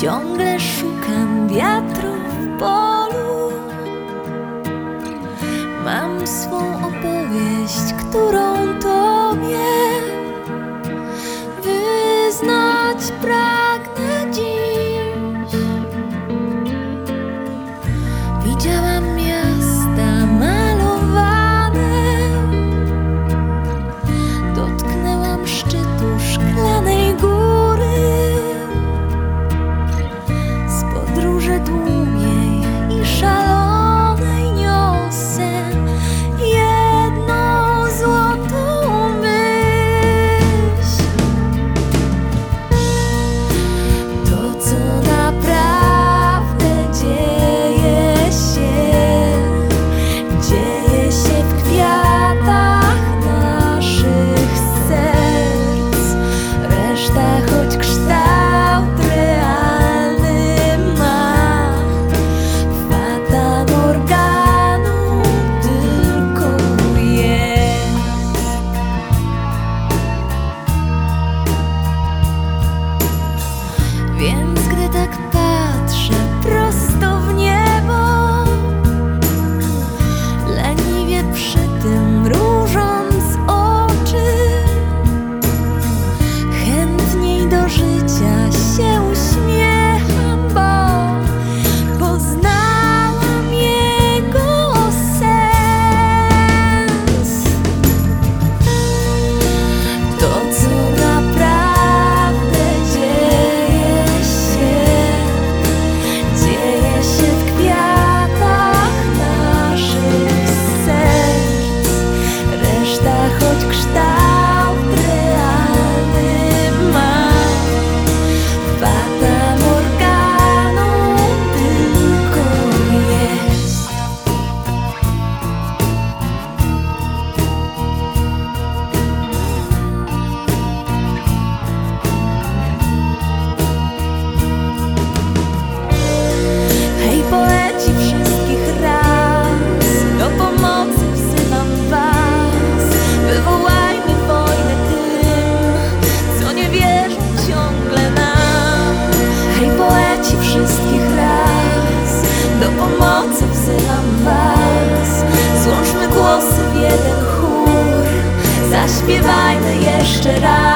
Ciągle szukam wiatru. хоть к штабу. zaśpiewajmy jeszcze raz.